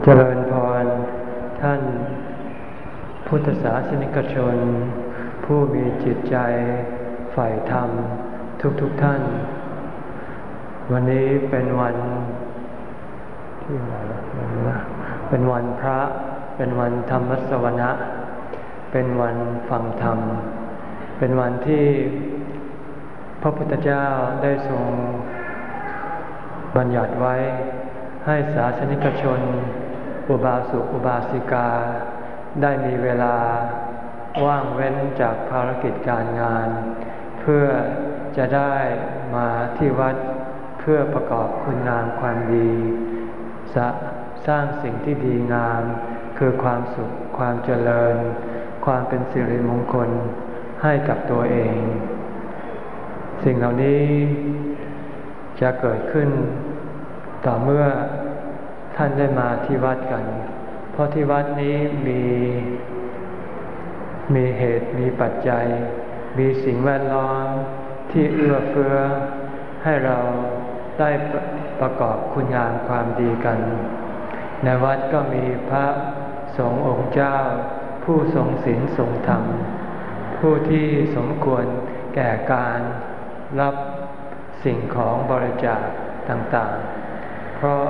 เจริญพร ท่านพุทธศาสนิกชน ผู้มีจิตใจฝ่ายธรรม ทุกๆทท่าน วันนี้เป็นวันที่อะไรนะเป็นวันพระเป็นวันธรรมสวนะ เป็นวันฟังธรรม เป็นวันที่พระพุทธเจ้าได้ทรงบัญญัติไว้ให้ศาสนิกชน อุบาสุอุบาสิกา ได้มีเวลาว่างเว้นจากภารกิจการงาน เพื่อจะได้มาที่วัดเพื่อประกอบคุณงามความดีสสร้างสิ่งที่ดีงาม คือความสุขความเจริญ ความเป็นสิริมงคลให้กับตัวเอง สิ่งเหล่านี้จะเกิดขึ้นต่อเมื่อ ท่านได้มาที่วัดกัน เพราะที่วัดนี้มีมีเหตุมีปัจจัย มีสิ่งแวดล้อมที่เอื้อเฟื้อ ให้เราได้ประกอบคุณงามความดีกัน ในวัดก็มีพระสงฆ์องค์เจ้า ผู้ทรงศีลทรงธรรม ผู้ที่สมควรแก่การรับสิ่งของบริจาคต่างๆ เพราะ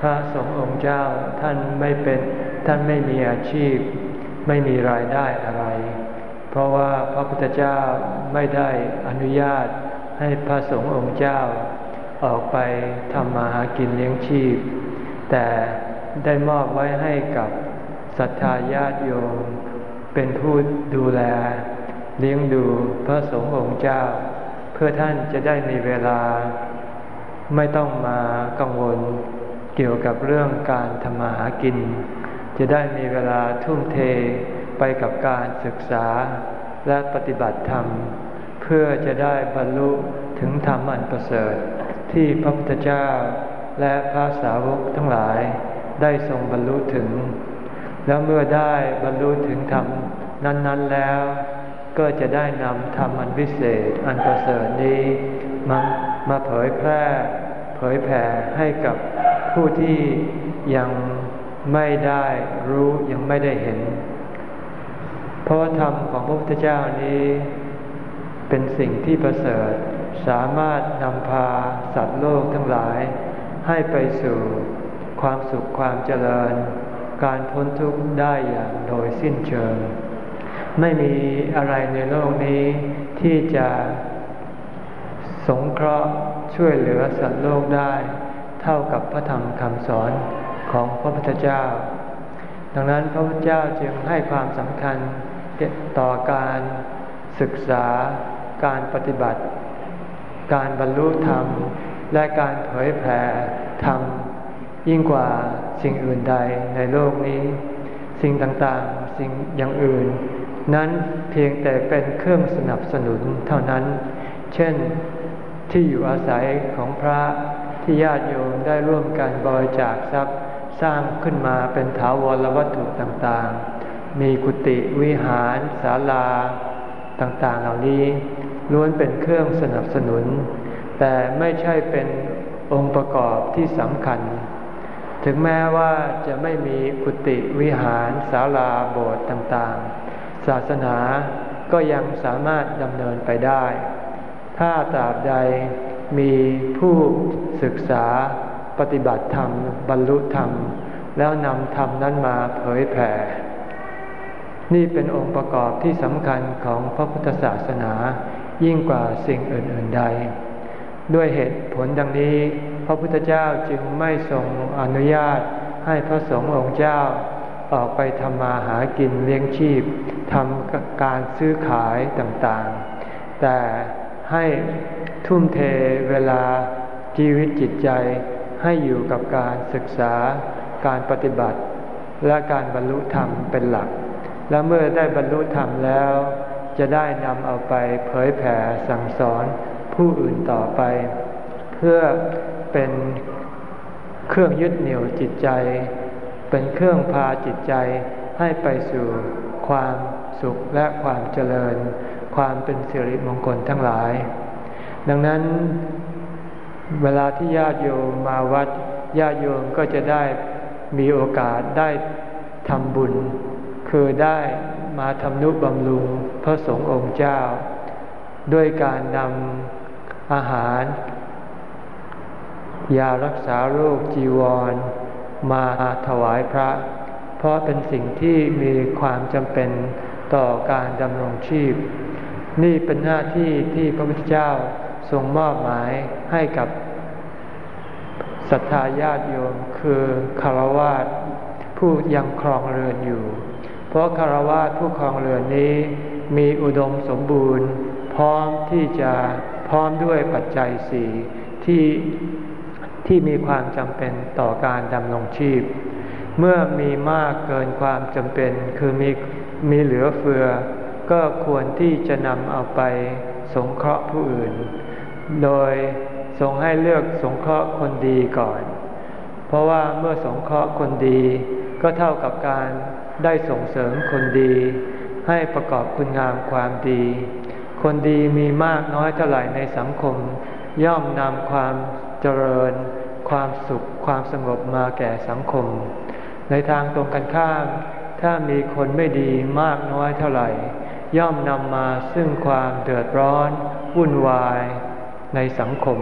พระสงฆ์องค์เจ้าท่านไม่เป็นท่านไม่มีอาชีพ ไม่มีรายได้อะไร เพราะว่าพระพุทธเจ้าไม่ได้อนุญาตให้พระสงฆ์องค์เจ้า ออกไปทำมาหากินเลี้ยงชีพ แต่ได้มอบไว้ให้กับศรัทธาญาติโยมเป็นผู้ดูแล เลี้ยงดูพระสงฆ์องค์เจ้า เพื่อท่านจะได้มีเวลา ไม่ต้องมากังวล เกี่ยวกับเรื่องการทำมาหากิน จะได้มีเวลาทุ่มเทไปกับการศึกษาและปฏิบัติธรรม เพื่อจะได้บรรลุถึงธรรมอันประเสริฐ ที่พระพุทธเจ้าและพระสาวกทั้งหลายได้ทรงบรรลุถึง แล้วเมื่อได้บรรลุถึงธรรมนั้น ๆแล้ว ก็จะได้นำธรรมอันวิเศษอันประเสริฐนี้มามาเผยแพร่ เผยแผ่ให้กับ ผู้ที่ยังไม่ได้รู้ยังไม่ได้เห็น เพราะธรรมของพระพุทธเจ้านี้ เป็นสิ่งที่ประเสริฐสามารถนำพาสัตว์โลกทั้งหลาย ให้ไปสู่ความสุขความเจริญ การพ้นทุกข์ได้อย่างโดยสิ้นเชิง ไม่มีอะไรในโลกนี้ที่จะสงเคราะห์ช่วยเหลือสัตว์โลกได้ เท่ากับพระธรรมคำสอนของพระพุทธเจ้า ดังนั้นพระพุทธเจ้าจึงให้ความสำคัญต่อการศึกษา การปฏิบัติ การบรรลุธรรม และการเผยแผ่ธรรมยิ่งกว่าสิ่งอื่นใดในโลกนี้ สิ่งต่างๆ สิ่งอย่างอื่น นั้นเพียงแต่เป็นเครื่องสนับสนุนเท่านั้น เช่นที่อยู่อาศัยของพระ ที่ญาติโยมได้ร่วมกันบริจาคทรัพย์สร้างขึ้นมาเป็นถาวรวัตถุต่างๆ มีกุฏิวิหารศาลาต่างๆ เหล่านี้ล้วนเป็นเครื่องสนับสนุน แต่ไม่ใช่เป็นองค์ประกอบที่สำคัญ ถึงแม้ว่าจะไม่มีกุฏิวิหารศาลาโบสถ์ต่างๆ ศาสนาก็ยังสามารถดำเนินไปได้ ถ้าตราบใด มีผู้ศึกษาปฏิบัติธรรม บรรลุธรรม แล้วนำธรรมนั้นมาเผยแผ่ นี่เป็นองค์ประกอบที่สำคัญของพระพุทธศาสนา ยิ่งกว่าสิ่งอื่น ๆ ใด ด้วยเหตุผลดังนี้ พระพุทธเจ้าจึงไม่ทรงอนุญาตให้พระสงฆ์องค์เจ้าออกไปทำมาหากินเลี้ยงชีพทำการซื้อขายต่างๆ แต่ให้ ทุ่มเทเวลาชีวิตจิตใจให้อยู่กับการศึกษาการปฏิบัติ และการบรรลุธรรมเป็นหลัก และเมื่อได้บรรลุธรรมแล้ว จะได้นำเอาไปเผยแผ่สั่งสอนผู้อื่นต่อไป เพื่อเป็นเครื่องยึดเหนี่ยวจิตใจ เป็นเครื่องพาจิตใจให้ไปสู่ความสุขและความเจริญ ความเป็นสิริมงคลทั้งหลาย ดังนั้นเวลาที่ญาติโยมมาวัดญาติโยมก็จะได้มีโอกาสได้ทำบุญ คือได้มาทำนุบำรุงพระสงฆ์องค์เจ้า ด้วยการนำอาหาร ยารักษาโรคจีวร มาถวายพระ เพราะเป็นสิ่งที่มีความจำเป็นต่อการดำรงชีพ นี่เป็นหน้าที่ที่พระพุทธเจ้า ทรงมอบหมายให้กับศรัทธาญาติโยมคือคารวะผู้ยังครองเรือนอยู่ เพราะคารวะผู้ครองเรือนนี้มีอุดมสมบูรณ์ พร้อมที่จะพร้อมด้วยปัจจัยสี่ที่ที่มีความจำเป็นต่อการดำรงชีพ เมื่อมีมากเกินความจำเป็นคือมีมีเหลือเฟือ ก็ควรที่จะนำเอาไปสงเคราะห์ผู้อื่น โดยทรงให้เลือกสงเคราะห์คนดีก่อน เพราะว่าเมื่อสงเคราะห์คนดีก็เท่ากับการได้ส่งเสริมคนดี ให้ประกอบคุณงามความดี คนดีมีมากน้อยเท่าไหร่ในสังคม ย่อมนำความเจริญ ความสุข ความสงบมาแก่สังคม ในทางตรงกันข้าม ถ้ามีคนไม่ดีมากน้อยเท่าไหร่ ย่อมนำมาซึ่งความเดือดร้อน วุ่นวาย ในสังคม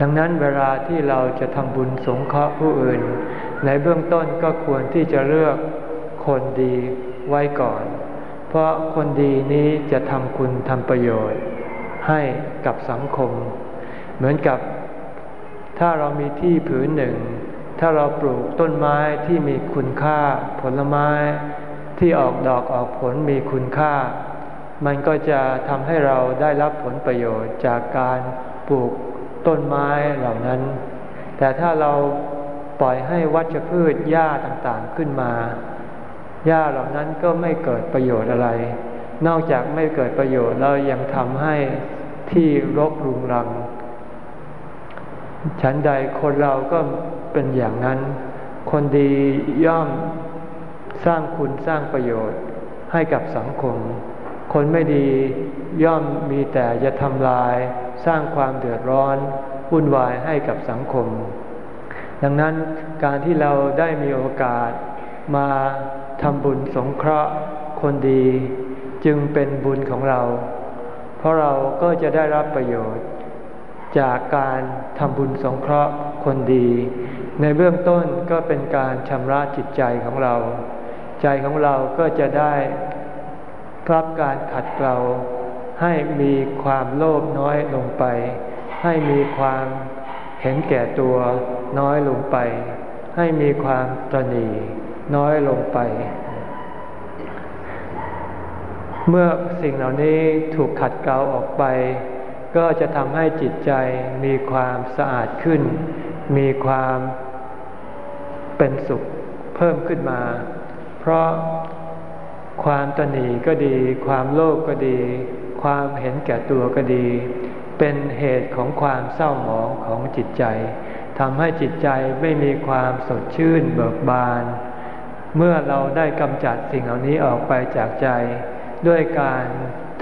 ดังนั้นเวลาที่เราจะทำบุญสงเคราะห์ผู้อื่น ในเบื้องต้นก็ควรที่จะเลือกคนดีไว้ก่อน เพราะคนดีนี้จะทำคุณทำประโยชน์ ให้กับสังคม เหมือนกับถ้าเรามีที่ผืนหนึ่ง ถ้าเราปลูกต้นไม้ที่มีคุณค่าผลไม้ที่ออกดอกออกผลมีคุณค่า มันก็จะทำให้เราได้รับผลประโยชน์จากการปลูกต้นไม้เหล่านั้น แต่ถ้าเราปล่อยให้วัชพืชหญ้าต่างๆขึ้นมา หญ้าเหล่านั้นก็ไม่เกิดประโยชน์อะไร นอกจากไม่เกิดประโยชน์แล้วยังทำให้ที่รกรุงรัง ฉันใดคนเราก็เป็นอย่างนั้น คนดีย่อมสร้างคุณสร้างประโยชน์ให้กับสังคม คนไม่ดีย่อมมีแต่จะทำลาย สร้างความเดือดร้อนวุ่นวายให้กับสังคม ดังนั้นการที่เราได้มีโอกาสมาทำบุญสงเคราะห์คนดีจึงเป็นบุญของเรา เพราะเราก็จะได้รับประโยชน์ จากการทำบุญสงเคราะห์คนดี ในเบื้องต้นก็เป็นการชำระจิตใจของเรา ใจของเราก็จะได้ รับการขัดเกลาให้มีความโลภน้อยลงไป ให้มีความเห็นแก่ตัวน้อยลงไป ให้มีความตรนีน้อยลงไป เมื่อสิ่งเหล่านี้ถูกขัดเกลาออกไป ก็จะทำให้จิตใจมีความสะอาดขึ้น มีความเป็นสุขเพิ่มขึ้นมา เพราะ ความตนีก็ดี ความโลภกก็ดี ความเห็นแก่ตัวก็ดี เป็นเหตุของความเศร้าหมองของจิตใจทำให้จิตใจไม่มีความสดชื่นเบิกบาน เมื่อเราได้กำจัดสิ่งเหล่านี้ออกไปจากใจ ด้วยการ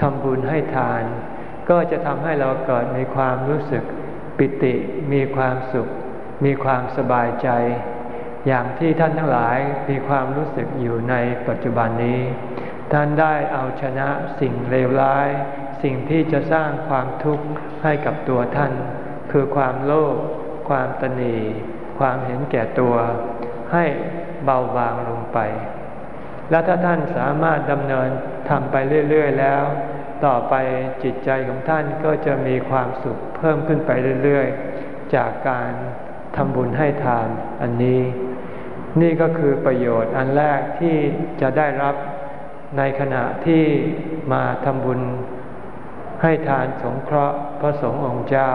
ทำบุญให้ทาน ก็จะทำให้เราเกิดมีความรู้สึกปิติ มีความสุข มีความสบายใจ อย่างที่ท่านทั้งหลายมีความรู้สึกอยู่ในปัจจุบันนี้ ท่านได้เอาชนะสิ่งเลวร้าย สิ่งที่จะสร้างความทุกข์ให้กับตัวท่าน คือความโลภความตนีความเห็นแก่ตัว ให้เบาบางลงไป และถ้าท่านสามารถดำเนินทำไปเรื่อย ๆ แล้ว ต่อไปจิตใจของท่านก็จะมีความสุขเพิ่มขึ้นไปเรื่อย ๆ จากการทำบุญให้ทานอันนี้ นี่ก็คือประโยชน์อันแรกที่จะได้รับในขณะที่มาทำบุญให้ทานสงเคราะห์พระสงฆ์องค์เจ้า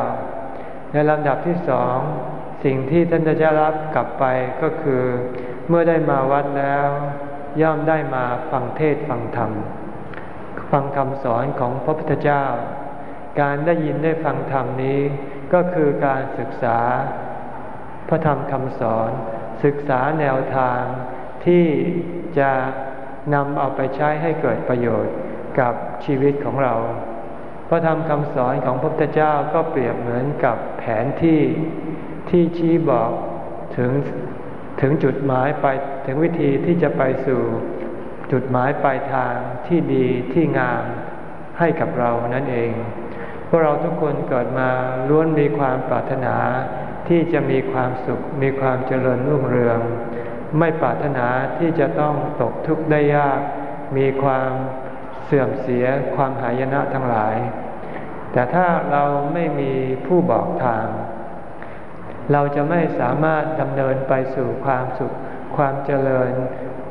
ในลำดับที่สอง สิ่งที่ท่านจะได้รับกลับไปก็คือ เมื่อได้มาวัดแล้ว ย่อมได้มาฟังเทศฟังธรรม ฟังคำสอนของพระพุทธเจ้า การได้ยินได้ฟังธรรมนี้ ก็คือการศึกษา พระธรรมคำสอน ศึกษาแนวทางที่จะนำเอาไปใช้ให้เกิดประโยชน์กับชีวิตของเรา พระธรรมคำสอนของพระพุทธเจ้าก็เปรียบเหมือนกับแผนที่ที่ชี้บอกถึงถึงจุดหมายไปถึงวิธีที่จะไปสู่จุดหมายปลายทางที่ดีที่งามให้กับเรานั่นเอง พวกเราทุกคนเกิดมาล้วนมีความปรารถนา ที่จะมีความสุขมีความเจริญรุ่งเรือง ไม่ปรารถนาที่จะต้องตกทุกข์ได้ยาก มีความเสื่อมเสียความหายนะทั้งหลาย แต่ถ้าเราไม่มีผู้บอกทาง เราจะไม่สามารถดำเนินไปสู่ความสุข ความเจริญ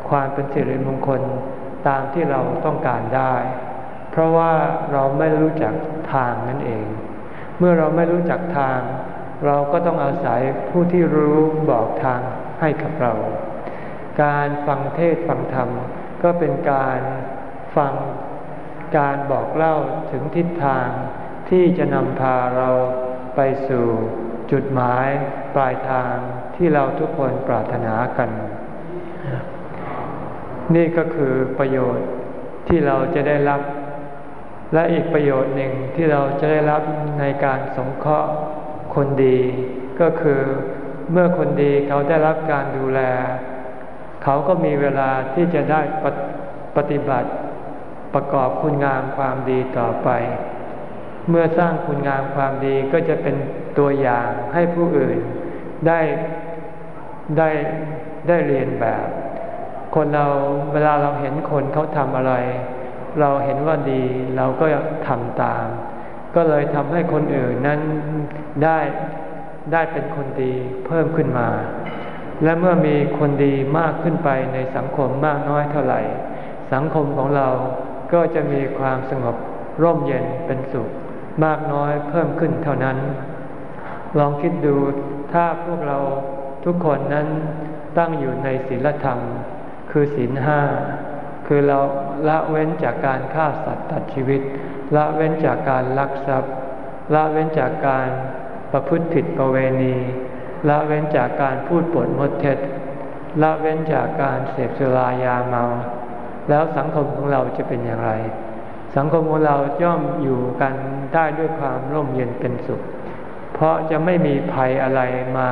ความเป็นสิริมงคลตามที่เราต้องการได้ เพราะว่าเราไม่รู้จักทางนั่นเอง เมื่อเราไม่รู้จักทาง เราก็ต้องอาศัยผู้ที่รู้บอกทางให้กับเรา การฟังเทศฟังธรรม ก็เป็นการฟังการบอกเล่าถึงทิศทางที่จะนำพาเราไปสู่จุดหมายปลายทางที่เราทุกคนปรารถนากัน นี่ก็คือประโยชน์ที่เราจะได้รับ และอีกประโยชน์หนึ่งที่เราจะได้รับในการสงเคราะห์ คนดีก็คือเมื่อคนดีเขาได้รับการดูแล เขาก็มีเวลาที่จะได้ปฏิบัติประกอบคุณงามความดีต่อไป เมื่อสร้างคุณงามความดีก็จะเป็นตัวอย่างให้ผู้อื่นได้ได้ได้เรียนแบบ คนเราเวลาเราเห็นคนเขาทำอะไร เราเห็นว่าดีเราก็ทำตาม ก็เลยทำให้คนอื่นนั้นได้ได้เป็นคนดีเพิ่มขึ้นมา และเมื่อมีคนดีมากขึ้นไปในสังคมมากน้อยเท่าไหร่ สังคมของเราก็จะมีความสงบร่มเย็นเป็นสุขมากน้อยเพิ่มขึ้นเท่านั้น ลองคิดดูถ้าพวกเราทุกคนนั้นตั้งอยู่ในศีลธรรม คือศีลห้าคือเราละเว้นจากการฆ่าสัตว์ตัดชีวิต ละเว้นจากการลักทรัพย์ ละเว้นจากการประพฤติผิดประเวณี ละเว้นจากการพูดปดมดเท็จ ละเว้นจากการเสพสุรายาเมา แล้วสังคมของเราจะเป็นอย่างไร สังคมของเราย่อมอยู่กันได้ด้วยความร่มเย็นเป็นสุข เพราะจะไม่มีภัยอะไรมา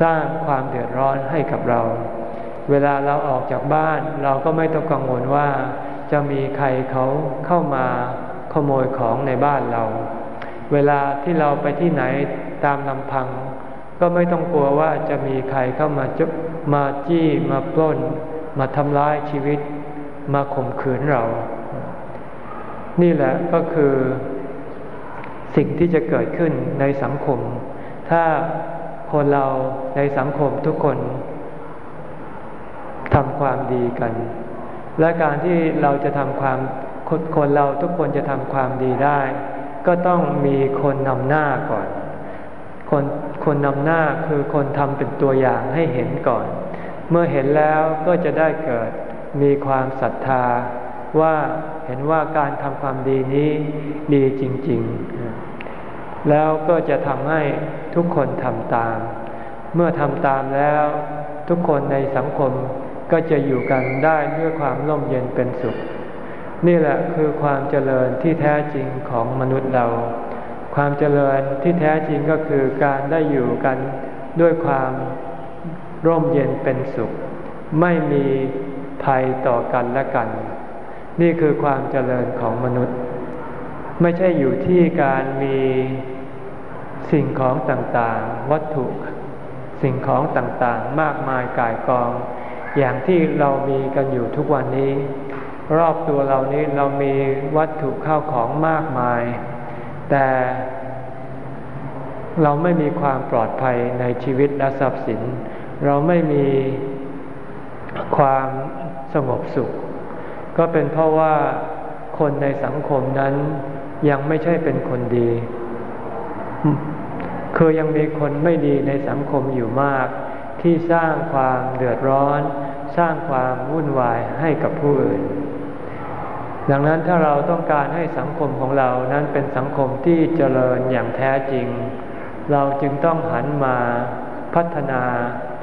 สร้างความเดือดร้อนให้กับเรา เวลาเราออกจากบ้านเราก็ไม่ต้องกังวลว่าจะมีใครเขาเข้ามา โมยของในบ้านเรา เวลาที่เราไปที่ไหนตามลำพัง ก็ไม่ต้องกลัวว่าจะมีใครเข้ามาจุมาจี้มาปล้น มาทำร้ายชีวิต มาข่มขืนเรา นี่แหละก็คือสิ่งที่จะเกิดขึ้นในสังคม ถ้าคนเราในสังคมทุกคนทำความดีกัน และการที่เราจะทำความ คนคนเราทุกคนจะทำความดีได้ ก็ต้องมีคนนำหน้าก่อน คนคนนำหน้าคือคนทำเป็นตัวอย่างให้เห็นก่อน เมื่อเห็นแล้วก็จะได้เกิดมีความศรัทธา ว่าเห็นว่าการทำความดีนี้ดีจริง ๆ แล้วก็จะทำให้ทุกคนทำตาม เมื่อทำตามแล้วทุกคนในสังคมก็จะอยู่กันได้ด้วยความร่มเย็นเป็นสุข นี่แหละคือความเจริญที่แท้จริงของมนุษย์เรา ความเจริญที่แท้จริงก็คือการได้อยู่กันด้วยความร่มเย็นเป็นสุข ไม่มีภัยต่อกันและกัน นี่คือความเจริญของมนุษย์ ไม่ใช่อยู่ที่การมีสิ่งของต่างๆ วัตถุ สิ่งของต่างๆ มากมายกายกอง อย่างที่เรามีกันอยู่ทุกวันนี้ รอบตัวเรานี้เรามีวัตถุข้าวของมากมาย แต่เราไม่มีความปลอดภัยในชีวิตและทรัพย์สิน เราไม่มีความสงบสุข ก็เป็นเพราะว่าคนในสังคมนั้นยังไม่ใช่เป็นคนดี คือยังมีคนไม่ดีในสังคมอยู่มาก ที่สร้างความเดือดร้อน สร้างความวุ่นวายให้กับผู้อื่น ดังนั้นถ้าเราต้องการให้สังคมของเรานั้นเป็นสังคมที่เจริญอย่างแท้จริง เราจึงต้องหันมาพัฒนา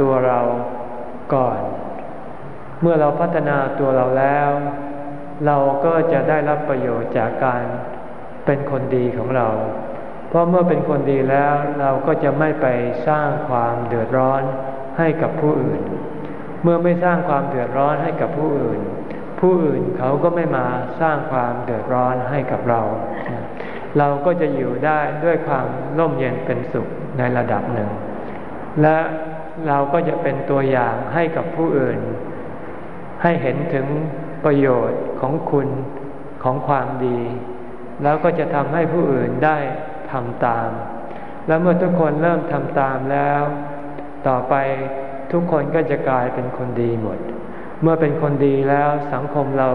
ตัวเราก่อน เมื่อเราพัฒนาตัวเราแล้ว เราก็จะได้รับประโยชน์จากการเป็นคนดีของเรา เพราะเมื่อเป็นคนดีแล้วเราก็จะไม่ไปสร้างความเดือดร้อนให้กับผู้อื่น เมื่อไม่สร้างความเดือดร้อนให้กับผู้อื่น ผู้อื่นเขาก็ไม่มาสร้างความเดือดร้อนให้กับเรา เราก็จะอยู่ได้ด้วยความร่มเย็นเป็นสุขในระดับหนึ่ง และเราก็จะเป็นตัวอย่างให้กับผู้อื่น ให้เห็นถึงประโยชน์ของคุณของความดี แล้วก็จะทำให้ผู้อื่นได้ทำตาม และเมื่อทุกคนเริ่มทำตามแล้ว ต่อไปทุกคนก็จะกลายเป็นคนดีหมด เมื่อเป็นคนดีแล้วสังคมเรา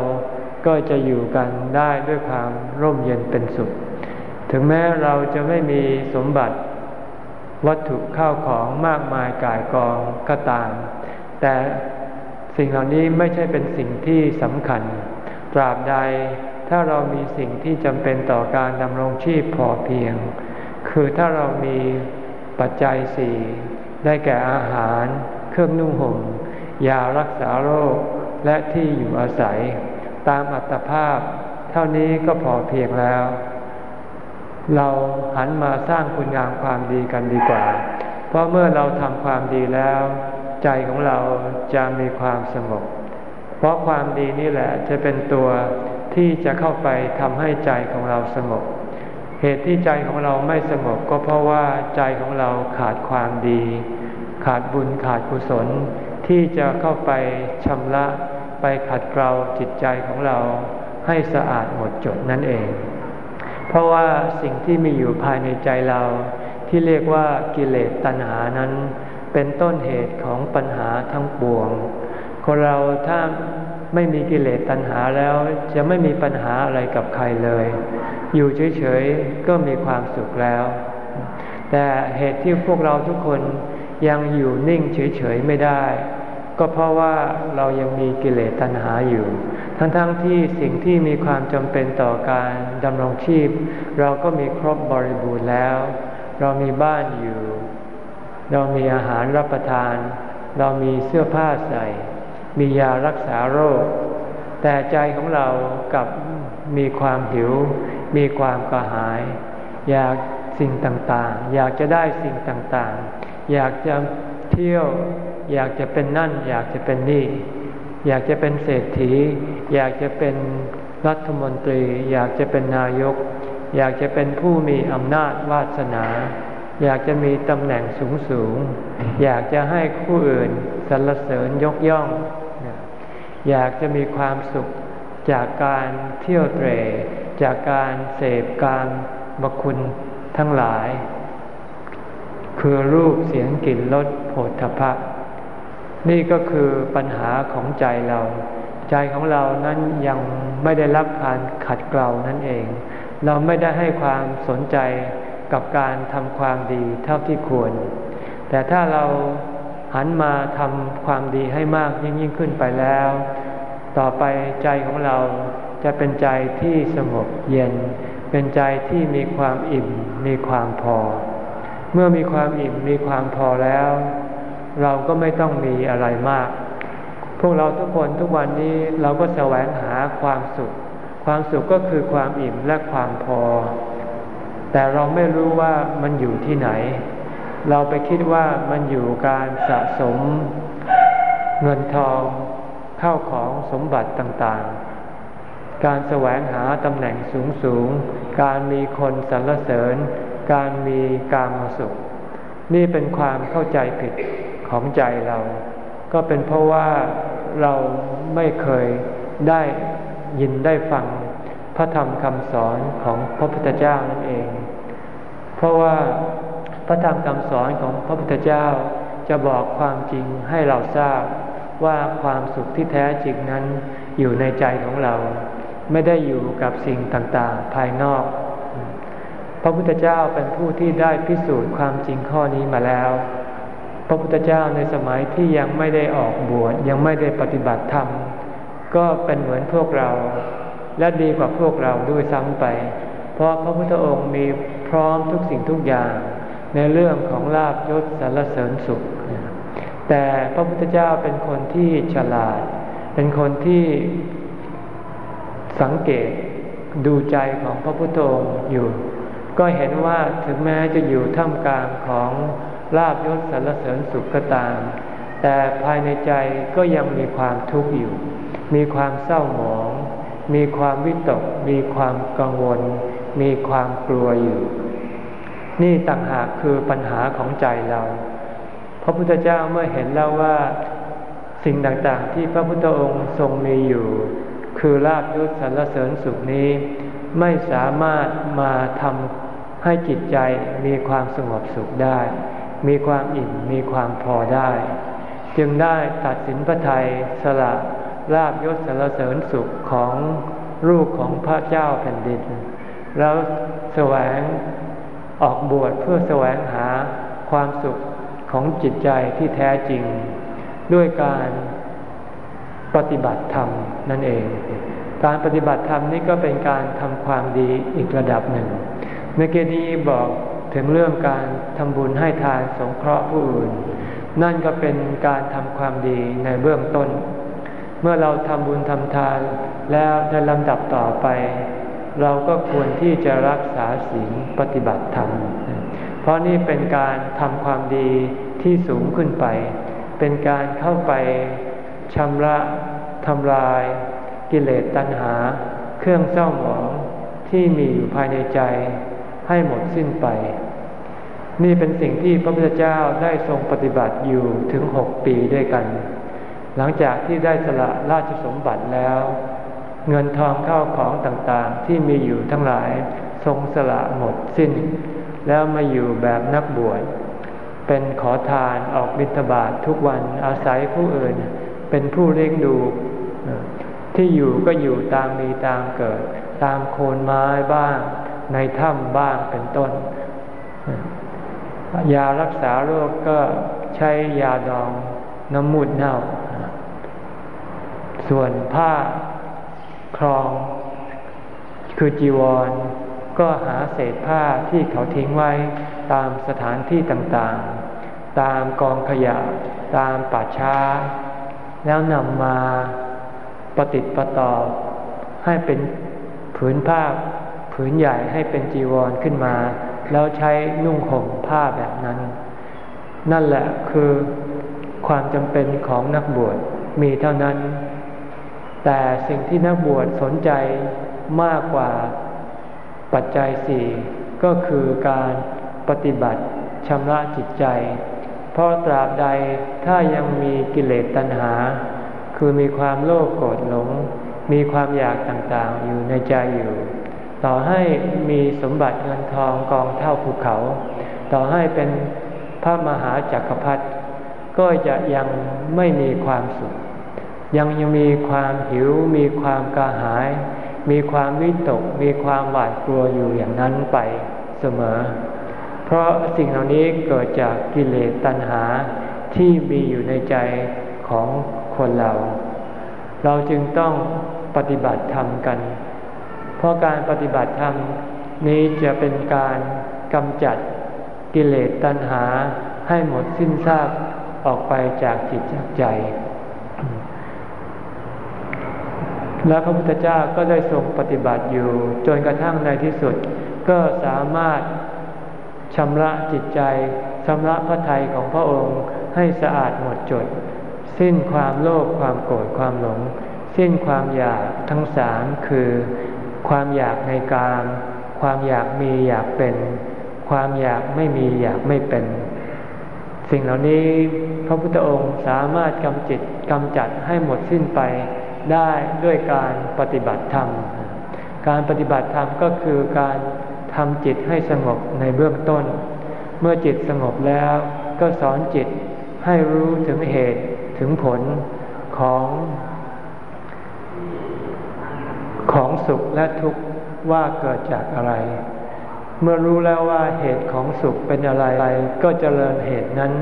ก็จะอยู่กันได้ด้วยความร่มเย็นเป็นสุข ถึงแม้เราจะไม่มีสมบัติวัตถุข้าวของมากมายกายกองก็ตาม แต่สิ่งเหล่านี้ไม่ใช่เป็นสิ่งที่สำคัญ ตราบใดถ้าเรามีสิ่งที่จำเป็นต่อการดำรงชีพพอเพียง คือถ้าเรามีปัจจัยสี่ได้แก่อาหาร เครื่องนุ่งห่ม ยารักษาโรคและที่อยู่อาศัย ตามอัตภาพ เท่านี้ก็พอเพียงแล้ว เราหันมาสร้างคุณงามความดีกันดีกว่า เพราะเมื่อเราทำความดีแล้ว ใจของเราจะมีความสงบเพราะความดีนี่แหละจะเป็นตัวที่จะเข้าไปทำให้ใจของเราสงบเหตุที่ใจของเราไม่สงบก็เพราะว่าใจของเราขาดความดี ขาดบุญขาดกุศล ที่จะเข้าไปชำระไปขัดเกลาจิตใจของเราให้สะอาดหมดจดนั่นเอง เพราะว่าสิ่งที่มีอยู่ภายในใจเราที่เรียกว่ากิเลสตัณหานั้น เป็นต้นเหตุของปัญหาทั้งปวง คนเราถ้าไม่มีกิเลสตัณหาแล้วจะไม่มีปัญหาอะไรกับใครเลย อยู่เฉยๆก็มีความสุขแล้ว แต่เหตุที่พวกเราทุกคนยังอยู่นิ่งเฉยๆไม่ได้ ก็เพราะว่าเรายังมีกิเลสตัณหาอยู่ ทั้งๆทที่สิ่งที่มีความจำเป็นต่อการดำรงชีพ เราก็มีครบบริบูรณ์แล้ว เรามีบ้านอยู่ เรามีอาหารรับประทาน เรามีเสื้อผ้าใส่ มียารักษาโรค แต่ใจของเรากับมีความหิว มีความกระหาย อยากสิ่งต่างๆ อยากจะได้สิ่งต่างๆ อยากจะเที่ยว อยากจะเป็นนั่น อยากจะเป็นนี่ อยากจะเป็นเศรษฐี อยากจะเป็นรัฐมนตรี อยากจะเป็นนายก อยากจะเป็นผู้มีอำนาจวาสนา อยากจะมีตำแหน่งสูงสูง อยากจะให้ผู้อื่นสรรเสริญยกย่อง อยากจะมีความสุขจากการเที่ยวเตรจากการเสพการบคุณทั้งหลาย คือรูปเสียงกลิ่นรสโผฏฐพะ นี่ก็คือปัญหาของใจเรา ใจของเรานั้นยังไม่ได้รับการขัดเกลานั่นเอง เราไม่ได้ให้ความสนใจกับการทำความดีเท่าที่ควร แต่ถ้าเราหันมาทำความดีให้มากยิ่งยิ่งขึ้นไปแล้ว ต่อไปใจของเราจะเป็นใจที่สงบเย็น เป็นใจที่มีความอิ่ม มีความพอ เมื่อมีความอิ่มมีความพอแล้ว เราก็ไม่ต้องมีอะไรมาก พวกเราทุกคนทุกวันนี้เราก็แสวงหาความสุข ความสุขก็คือความอิ่มและความพอ แต่เราไม่รู้ว่ามันอยู่ที่ไหน เราไปคิดว่ามันอยู่การสะสม เงินทองเข้าของสมบัติต่างๆ การแสวงหาตำแหน่งสูงสูงการมีคนสรรเสริญ การมีการมสุข นี่เป็นความเข้าใจผิด ของใจเรา ก็เป็นเพราะว่าเราไม่เคยได้ยินได้ฟังพระธรรมคำสอนของพระพุทธเจ้านั่นเอง เพราะว่าพระธรรมคำสอนของพระพุทธเจ้าจะบอกความจริงให้เราทราบว่าความสุขที่แท้จริงนั้นอยู่ในใจของเรา ไม่ได้อยู่กับสิ่งต่างๆ ภายนอก พระพุทธเจ้าเป็นผู้ที่ได้พิสูจน์ความจริงข้อนี้มาแล้ว ระพุทธเจ้าในสมัยที่ยังไม่ได้ออกบวชยังไม่ได้ปฏิบัติธรรม ก็เป็นเหมือนพวกเรา และดีกว่าพวกเราด้วยซ้ำไป เพราะพระพุทธองค์มีพร้อมทุกสิ่งทุกอย่าง ในเรื่องของลาบยศสารเสริญสุข แต่พระพุทธเจ้าเป็นคนที่ฉลาด เป็นคนที่สังเกตดูใจของพระพุทธองค์อยู่ ก็เห็นว่าถึงแม้จะอยู่ท่ามกลางของ ลาบยศสารเสริญสุขก็ตาม แต่ภายในใจก็ยังมีความทุกข์อยู่ มีความเศร้าหมอง มีความวิตก มีความกังวล มีความกลัวอยู่ นี่ต่างหากคือปัญหาของใจเรา พระพุทธเจ้าเมื่อเห็นแล้วว่าสิ่งต่างๆ ที่พระพุทธองค์ทรงมีอยู่ คือลาบยศสรรเสริญสุขนี้ ไม่สามารถมาทำให้จิตใจมีความสงบสุขได้ มีความอิ่มมีความพอได้ จึงได้ตัดสินพระทัยสละลาบยศสรรเสริญสุขของรูปของพระเจ้าแผ่นดิน แล้วแสวงออกบวชเพื่อแสวงหาความสุขของจิตใจที่แท้จริง ด้วยการปฏิบัติธรรมนั่นเอง การปฏิบัติธรรมนี่ก็เป็นการทำความดีอีกระดับหนึ่งเมื่อกี้นี้บอก ถึงเรื่องการทำบุญให้ทานสงเคราะห์ผู้อื่น นั่นก็เป็นการทำความดีในเบื้องต้น เมื่อเราทำบุญทำทานแล้วในลำดับต่อไป เราก็ควรที่จะรักษาศีลปฏิบัติธรรม เพราะนี่เป็นการทำความดีที่สูงขึ้นไป เป็นการเข้าไปชำระทำลาย กิเลสตัณหา เครื่องเศร้าหมองที่มีอยู่ภายในใจ ให้หมดสิ้นไป นี่เป็นสิ่งที่พระพุทธเจ้าได้ทรงปฏิบัติอยู่ถึงหกปีด้วยกัน หลังจากที่ได้สละราชสมบัติแล้ว เงินทองเข้าของต่างๆที่มีอยู่ทั้งหลายทรงสละหมดสิ้น แล้วมาอยู่แบบนักบวชเป็นขอทานออกบิณฑบาตททุกวันอาศัยผู้อื่น เป็นผู้เลี้ยงดูที่อยู่ก็อยู่ตามมีตามเกิด ตามโคนไม้บ้าง ในถ้ำบ้างเป็นต้น ยารักษาโรคก็ใช้ยาดองน้ำมูดเน่า ส่วนผ้าครอง คือจีวร ก็หาเศษผ้าที่เขาทิ้งไว้ตามสถานที่ต่างๆ ตามกองขยะ ตามป่าช้า แล้วนำมาปฏิติประต่อให้เป็นผืนผ้า ผืนใหญ่ให้เป็นจีวรขึ้นมา แล้วใช้นุ่งห่มผ้าแบบนั้น นั่นแหละคือความจำเป็นของนักบวชมีเท่านั้น แต่สิ่งที่นักบวชสนใจมากกว่าปัจจัยสี่ก็คือการปฏิบัติชำระจิตใจ เพราะตราบใดถ้ายังมีกิเลสตัณหา คือมีความโลภโกรธหลง มีความอยากต่างๆอยู่ในใจอยู่ ต่อให้มีสมบัติเงินทองกองเท่าภูเขา ต่อให้เป็นพระมหาจักรพรรดิก็จะยังไม่มีความสุข ยังยังมีความหิว มีความกระหาย มีความวิตก มีความหวาดกลัวอยู่อย่างนั้นไปเสมอ เพราะสิ่งเหล่านี้เกิดจากกิเลสตัณหาที่มีอยู่ในใจของคนเรา เราจึงต้องปฏิบัติธรรมกัน เพราะการปฏิบัติธรรมนี้จะเป็นการกำจัดกิเลสตัณหาให้หมดสิ้นซากออกไปจากจิตจากใจ และพระพุทธเจ้าก็ได้ทรงปฏิบัติอยู่ จนกระทั่งในที่สุด ก็สามารถชำระจิตใจชำระพระทัยของพระองค์ให้สะอาดหมดจด สิ้นความโลภความโกรธความหลง สิ้นความอยากทั้งสามคือ ความอยากในการ ความอยากมีอยากเป็น ความอยากไม่มีอยากไม่เป็น สิ่งเหล่านี้พระพุทธองค์สามารถกำจิตกำจัดให้หมดสิ้นไปได้ด้วยการปฏิบัติธรรม การปฏิบัติธรรมก็คือการทำจิตให้สงบในเบื้องต้น เมื่อจิตสงบแล้วก็สอนจิตให้รู้ถึงเหตุถึงผลของ ของสุขและทุกข์ว่าเกิดจากอะไร เมื่อรู้แล้วว่าเหตุของสุขเป็นอะไรก็เจริญเหตุนั้น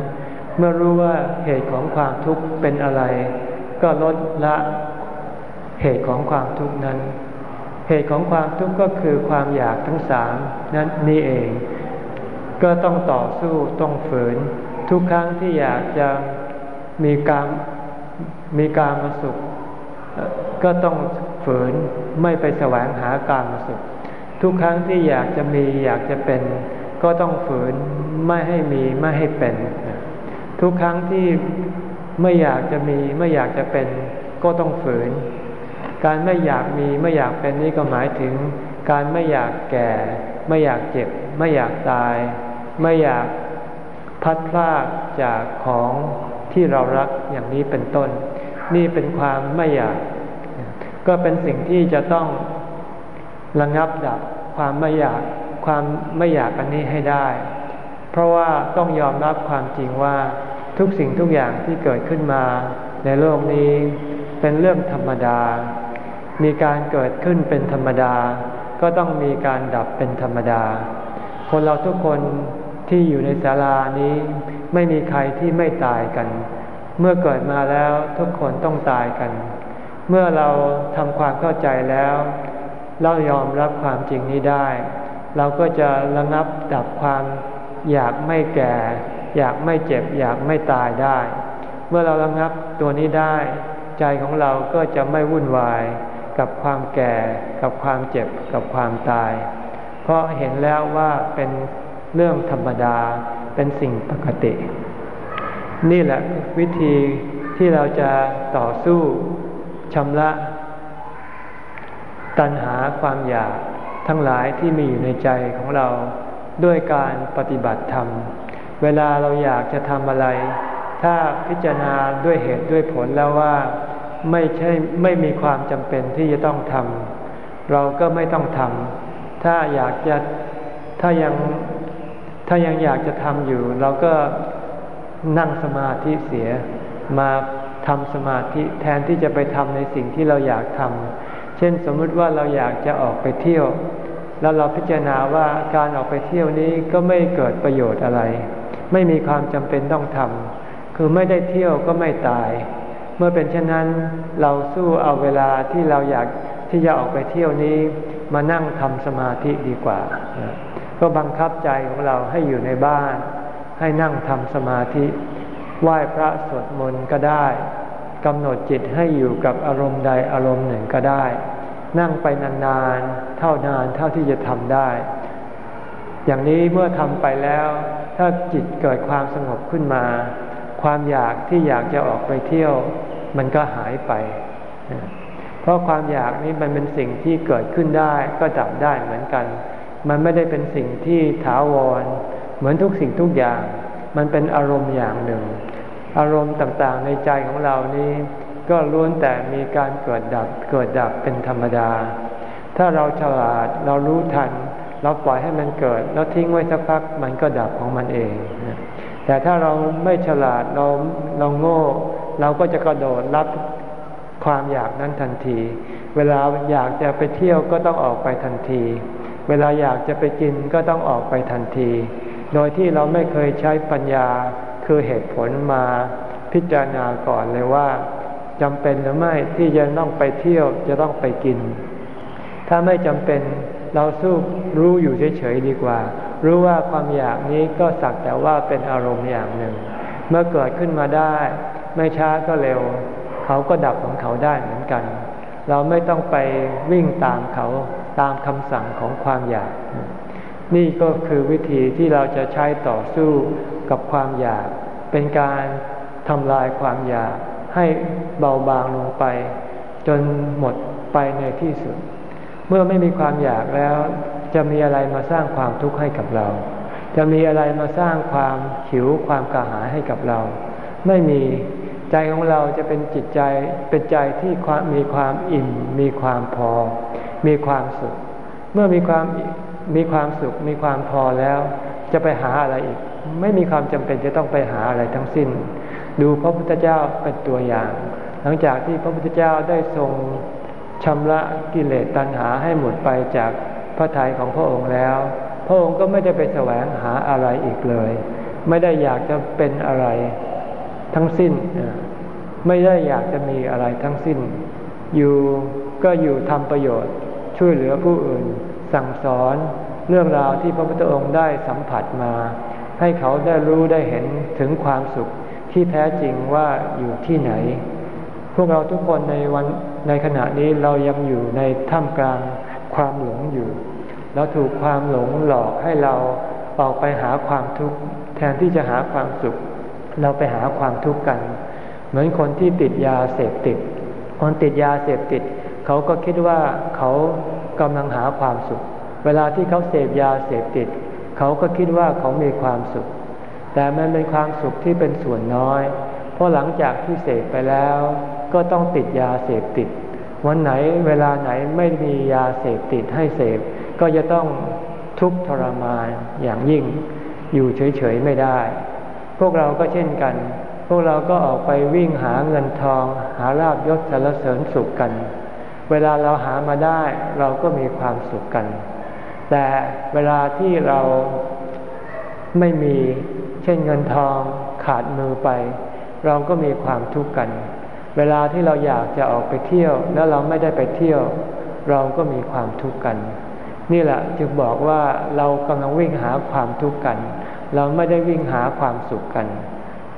เมื่อรู้ว่าเหตุของความทุกข์เป็นอะไร ก็ลดละเหตุของความทุกข์นั้น เหตุของความทุกข์ก็คือความอยากทั้งสามนั้นนี่เอง ก็ต้องต่อสู้ต้องฝืน ทุกครั้งที่อยากจะมีการมีการมาสุข ก็ต้อง ฝืนไม่ไปแสวงหาการมสุข ทุกครั้งที่อยากจะมีอยากจะเป็น ก็ต้องฝืนไม่ให้มีไม่ให้เป็น ทุกครั้งที่ไม่อยากจะมีไม่อยากจะเป็น ก็ต้องฝืน การไม่อยากมีไม่อยากเป็นนี่ก็หมายถึง การไม่อยากแก่ ไม่อยากเจ็บ ไม่อยากตาย ไม่อยากพัดพลากจากของที่เรารักอย่างนี้เป็นต้น นี่เป็นความไม่อยาก ก็เป็นสิ่งที่จะต้องระงับดับความไม่อยากความไม่อยากอันนี้ให้ได้ เพราะว่าต้องยอมรับความจริงว่าทุกสิ่งทุกอย่างที่เกิดขึ้นมาในโลกนี้เป็นเรื่องธรรมดา มีการเกิดขึ้นเป็นธรรมดา ก็ต้องมีการดับเป็นธรรมดา คนเราทุกคนที่อยู่ในศาลานี้ ไม่มีใครที่ไม่ตายกัน เมื่อเกิดมาแล้วทุกคนต้องตายกัน เมื่อเราทำความเข้าใจแล้ว เรายอมรับความจริงนี้ได้ เราก็จะระงับดับความอยากไม่แก่ อยากไม่เจ็บ อยากไม่ตายได้ เมื่อเราระงับตัวนี้ได้ ใจของเราก็จะไม่วุ่นวายกับความแก่ กับความเจ็บ กับความตาย เพราะเห็นแล้วว่าเป็นเรื่องธรรมดา เป็นสิ่งปกติ นี่แหละวิธีที่เราจะต่อสู้ ชำระตัณหาความอยากทั้งหลายที่มีอยู่ในใจของเราด้วยการปฏิบัติธรรม เวลาเราอยากจะทำอะไร ถ้าพิจารณาด้วยเหตุด้วยผลแล้วว่าไม่ใช่ไม่มีความจำเป็นที่จะต้องทำเราก็ไม่ต้องทำถ้าอยากจะถ้ายังถ้ายังอยากจะทำอยู่ เราก็นั่งสมาธิเสียมา ทำสมาธิแทนที่จะไปทำในสิ่งที่เราอยากทำเช่นสมมุติว่าเราอยากจะออกไปเที่ยว แล้วเราพิจารณาว่าการออกไปเที่ยวนี้ก็ไม่เกิดประโยชน์อะไร ไม่มีความจำเป็นต้องทำคือไม่ได้เที่ยวก็ไม่ตาย เมื่อเป็นเช่นนั้นเราสู้เอาเวลาที่เราอยากที่จะออกไปเที่ยวนี้มานั่งทำสมาธิดีกว่า ก็บังคับใจของเราให้อยู่ในบ้าน ให้นั่งทำสมาธิ ไหว้พระสวดมนต์ก็ได้ กำหนดจิตให้อยู่กับอารมณ์ใดอารมณ์หนึ่งก็ได้ นั่งไปนานๆ เท่านานเท่าที่จะทำได้ อย่างนี้เมื่อทำไปแล้ว ถ้าจิตเกิดความสงบขึ้นมา ความอยากที่อยากจะออกไปเที่ยว มันก็หายไป เพราะความอยากนี้มันเป็นสิ่งที่เกิดขึ้นได้ก็ดับได้เหมือนกัน มันไม่ได้เป็นสิ่งที่ถาวร เหมือนทุกสิ่งทุกอย่าง มันเป็นอารมณ์อย่างหนึ่ง อารมณ์ต่างๆในใจของเรานี้ ก็ล้วนแต่มีการเกิดดับเกิดดับเป็นธรรมดา ถ้าเราฉลาดเรารู้ทัน เราปล่อยให้มันเกิด แล้วทิ้งไว้สักพักมันก็ดับของมันเอง แต่ถ้าเราไม่ฉลาดเราเราโง่ เราก็จะกระโดดรับความอยากนั้นทันที เวลาอยากจะไปเที่ยวก็ต้องออกไปทันที เวลาอยากจะไปกินก็ต้องออกไปทันที โดยที่เราไม่เคยใช้ปัญญา คือเหตุผลมาพิจารณาก่อนเลยว่าจำเป็นหรือไม่ที่จะต้องไปเที่ยวจะต้องไปกิน ถ้าไม่จำเป็นเราสู้รู้อยู่เฉยๆดีกว่า รู้ว่าความอยากนี้ก็สักแต่ว่าเป็นอารมณ์อย่างหนึ่ง เมื่อเกิดขึ้นมาได้ ไม่ช้าก็เร็ว เขาก็ดับของเขาได้เหมือนกัน เราไม่ต้องไปวิ่งตามเขาตามคำสั่งของความอยาก นี่ก็คือวิธีที่เราจะใช้ต่อสู้ กับความอยาก เป็นการทำลายความอยากให้เบาบางลงไป จนหมดไปในที่สุด เมื่อไม่มีความอยากแล้ว จะมีอะไรมาสร้างความทุกข์ให้กับเรา จะมีอะไรมาสร้างความหิวความกระหายให้กับเรา ไม่มีใจของเราจะเป็นจิตใจเป็นใจที่มีความอิ่ม มีความพอ มีความสุข เมื่อมีความมีความสุขมีความพอแล้ว จะไปหาอะไรอีก ไม่มีความจำเป็นจะต้องไปหาอะไรทั้งสิ้น ดูพระพุทธเจ้าเป็นตัวอย่าง หลังจากที่พระพุทธเจ้าได้ทรงชำระกิเลสตัณหาให้หมดไปจากพระทัยของพระองค์แล้ว พระองค์ก็ไม่ได้ไปแสวงหาอะไรอีกเลย ไม่ได้อยากจะเป็นอะไรทั้งสิ้น ไม่ได้อยากจะมีอะไรทั้งสิ้น อยู่ก็อยู่ทำประโยชน์ ช่วยเหลือผู้อื่น สั่งสอนเรื่องราวที่พระพุทธองค์ได้สัมผัสมา ให้เขาได้รู้ได้เห็นถึงความสุขที่แท้จริงว่าอยู่ที่ไหน พวกเราทุกคนในวันในขณะนี้เรายังอยู่ในท่ามกลางความหลงอยู่ เราถูกความหลงหลอกให้เราออกไปหาความทุกข์แทนที่จะหาความสุข เราไปหาความทุกข์กันเพเหมือนคนที่ติดยาเสพติด คนติดยาเสพติด เขาก็คิดว่าเขากำลังหาความสุข เวลาที่เขาเสพยาเสพติด เขาก็คิดว่าเขามีความสุข แต่มันเป็นความสุขที่เป็นส่วนน้อย เพราะหลังจากที่เสพไปแล้ว ก็ต้องติดยาเสพติด วันไหนเวลาไหนไม่มียาเสพติดให้เสพ ก็จะต้องทุกข์ทรมานอย่างยิ่ง อยู่เฉยๆไม่ได้ พวกเราก็เช่นกัน พวกเราก็ออกไปวิ่งหาเงินทอง หาลาบยศสารเสริญสุขกัน เวลาเราหามาได้เราก็มีความสุขกัน แต่เวลาที่เราไม่มีเช่นเงินทองขาดมือไป เราก็มีความทุกข์กัน เวลาที่เราอยากจะออกไปเที่ยว แล้วเราไม่ได้ไปเที่ยว เราก็มีความทุกข์กัน นี่แหละจึงบอกว่าเรากำลังวิ่งหาความทุกข์กัน เราไม่ได้วิ่งหาความสุขกัน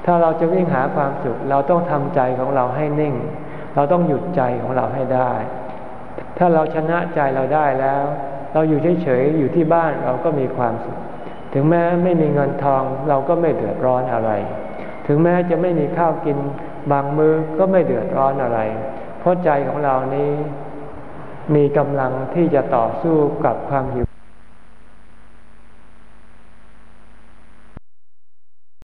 ถ้าเราจะวิ่งหาความสุข เราต้องทำใจของเราให้นิ่ง เราต้องหยุดใจของเราให้ได้ ถ้าเราชนะใจเราได้แล้ว เราอยู่เฉยๆอยู่ที่บ้านเราก็มีความสุข ถึงแม้ไม่มีเงินทองเราก็ไม่เดือดร้อนอะไร ถึงแม้จะไม่มีข้าวกินบางมือก็ไม่เดือดร้อนอะไร เพราะใจของเรานี้มีกำลังที่จะต่อสู้กับความหิว